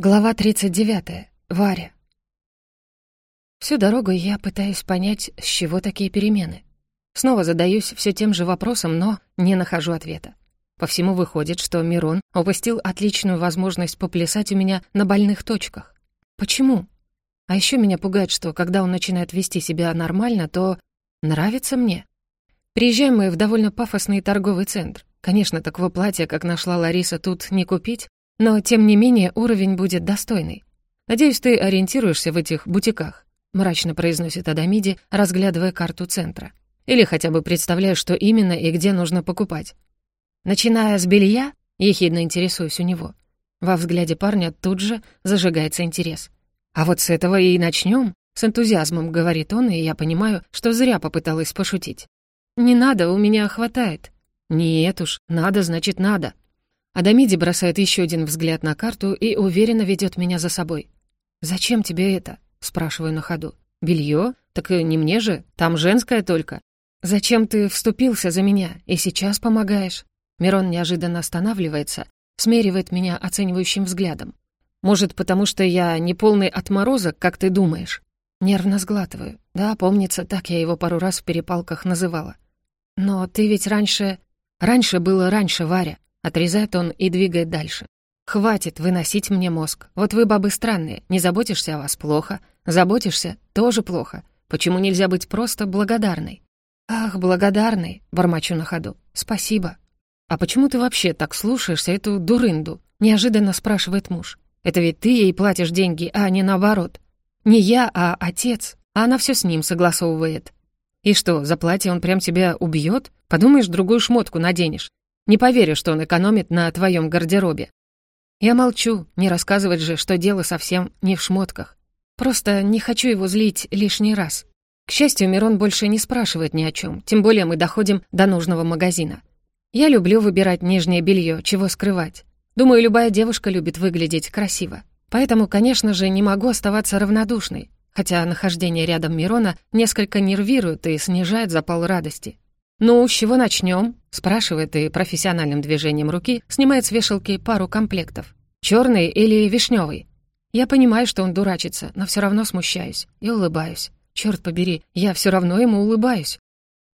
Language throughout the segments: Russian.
Глава 39. Варя. Всю дорогу я пытаюсь понять, с чего такие перемены. Снова задаюсь все тем же вопросом, но не нахожу ответа. По всему выходит, что Мирон упустил отличную возможность поплясать у меня на больных точках. Почему? А еще меня пугает, что когда он начинает вести себя нормально, то нравится мне. Приезжаем мы в довольно пафосный торговый центр. Конечно, такого платья, как нашла Лариса, тут не купить, но, тем не менее, уровень будет достойный. Надеюсь, ты ориентируешься в этих бутиках», — мрачно произносит Адамиди, разглядывая карту центра. «Или хотя бы представляешь, что именно и где нужно покупать». «Начиная с белья?» — ехидно интересуюсь у него. Во взгляде парня тут же зажигается интерес. «А вот с этого и начнем», — с энтузиазмом говорит он, и я понимаю, что зря попыталась пошутить. «Не надо, у меня хватает». «Нет уж, надо, значит, надо», Адамиди бросает еще один взгляд на карту и уверенно ведет меня за собой. «Зачем тебе это?» — спрашиваю на ходу. Белье? Так не мне же, там женское только. Зачем ты вступился за меня и сейчас помогаешь?» Мирон неожиданно останавливается, смеривает меня оценивающим взглядом. «Может, потому что я не полный отморозок, как ты думаешь?» Нервно сглатываю. Да, помнится, так я его пару раз в перепалках называла. «Но ты ведь раньше...» «Раньше было раньше, Варя. Отрезает он и двигает дальше. «Хватит выносить мне мозг. Вот вы, бабы, странные. Не заботишься о вас плохо. Заботишься — тоже плохо. Почему нельзя быть просто благодарной?» «Ах, благодарный!» — бормочу на ходу. «Спасибо». «А почему ты вообще так слушаешься эту дурынду?» — неожиданно спрашивает муж. «Это ведь ты ей платишь деньги, а не наоборот. Не я, а отец. А она все с ним согласовывает. И что, за платье он прям тебя убьет? Подумаешь, другую шмотку наденешь. Не поверю, что он экономит на твоем гардеробе. Я молчу, не рассказывать же, что дело совсем не в шмотках. Просто не хочу его злить лишний раз. К счастью, Мирон больше не спрашивает ни о чем, тем более мы доходим до нужного магазина. Я люблю выбирать нижнее белье, чего скрывать. Думаю, любая девушка любит выглядеть красиво. Поэтому, конечно же, не могу оставаться равнодушной, хотя нахождение рядом Мирона несколько нервирует и снижает запал радости. «Ну, с чего начнем? спрашивает и профессиональным движением руки снимает с вешалки пару комплектов. Черный или вишневый? Я понимаю, что он дурачится, но все равно смущаюсь и улыбаюсь. Черт побери, я все равно ему улыбаюсь.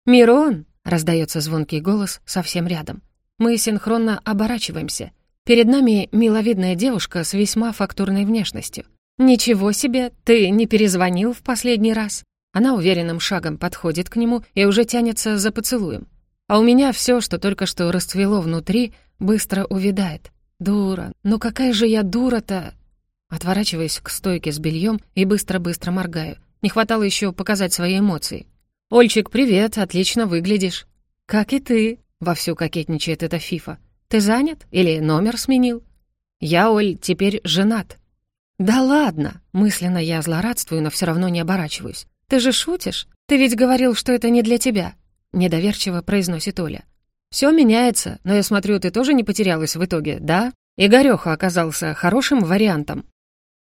«Мирон!» — раздается звонкий голос совсем рядом. Мы синхронно оборачиваемся. Перед нами миловидная девушка с весьма фактурной внешностью. «Ничего себе, ты не перезвонил в последний раз?» Она уверенным шагом подходит к нему и уже тянется за поцелуем. А у меня все, что только что расцвело внутри, быстро увядает. Дура, ну какая же я дура-то! Отворачиваюсь к стойке с бельем и быстро-быстро моргаю. Не хватало еще показать свои эмоции. «Ольчик, привет, отлично выглядишь». «Как и ты», — вовсю кокетничает эта фифа. «Ты занят? Или номер сменил?» «Я, Оль, теперь женат». «Да ладно!» — мысленно я злорадствую, но все равно не оборачиваюсь. «Ты же шутишь? Ты ведь говорил, что это не для тебя», — недоверчиво произносит Оля. «Все меняется, но я смотрю, ты тоже не потерялась в итоге, да? Игорёха оказался хорошим вариантом».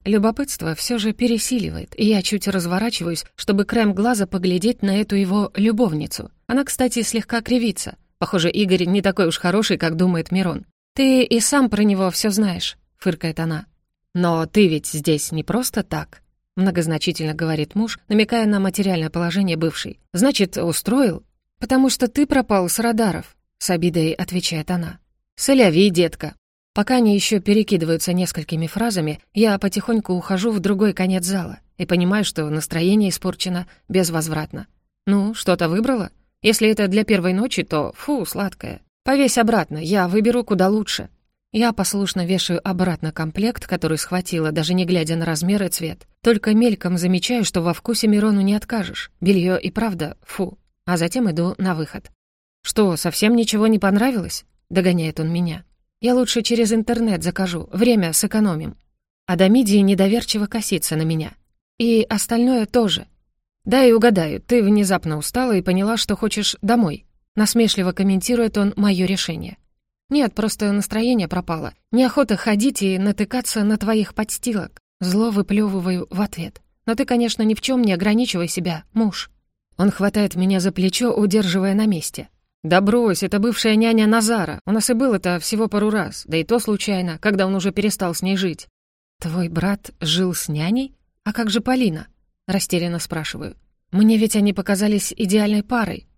Любопытство все же пересиливает, и я чуть разворачиваюсь, чтобы краем глаза поглядеть на эту его любовницу. Она, кстати, слегка кривится. Похоже, Игорь не такой уж хороший, как думает Мирон. «Ты и сам про него все знаешь», — фыркает она. «Но ты ведь здесь не просто так», Многозначительно говорит муж, намекая на материальное положение бывшей. «Значит, устроил?» «Потому что ты пропал с радаров», — с обидой отвечает она. «Соляви, детка». Пока они еще перекидываются несколькими фразами, я потихоньку ухожу в другой конец зала и понимаю, что настроение испорчено безвозвратно. «Ну, что-то выбрала? Если это для первой ночи, то фу, сладкое. Повесь обратно, я выберу куда лучше». Я послушно вешаю обратно комплект, который схватила, даже не глядя на размер и цвет. Только мельком замечаю, что во вкусе Мирону не откажешь. Белье и правда, фу. А затем иду на выход. «Что, совсем ничего не понравилось?» — догоняет он меня. «Я лучше через интернет закажу, время сэкономим». Адамидии недоверчиво косится на меня. «И остальное тоже». «Да и угадаю, ты внезапно устала и поняла, что хочешь домой». Насмешливо комментирует он мое решение. «Нет, просто настроение пропало. Неохота ходить и натыкаться на твоих подстилок». Зло выплевываю в ответ. «Но ты, конечно, ни в чем не ограничивай себя, муж». Он хватает меня за плечо, удерживая на месте. «Да брось, это бывшая няня Назара. У нас и было это всего пару раз, да и то случайно, когда он уже перестал с ней жить». «Твой брат жил с няней? А как же Полина?» — растерянно спрашиваю. «Мне ведь они показались идеальной парой».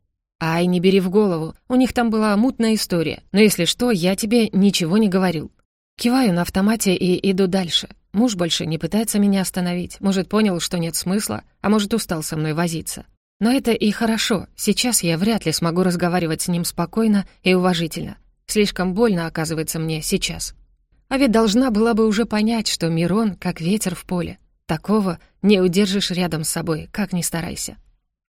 «Ай, не бери в голову, у них там была мутная история, но если что, я тебе ничего не говорил». Киваю на автомате и иду дальше. Муж больше не пытается меня остановить, может, понял, что нет смысла, а может, устал со мной возиться. Но это и хорошо, сейчас я вряд ли смогу разговаривать с ним спокойно и уважительно. Слишком больно, оказывается, мне сейчас. А ведь должна была бы уже понять, что Мирон как ветер в поле. Такого не удержишь рядом с собой, как ни старайся.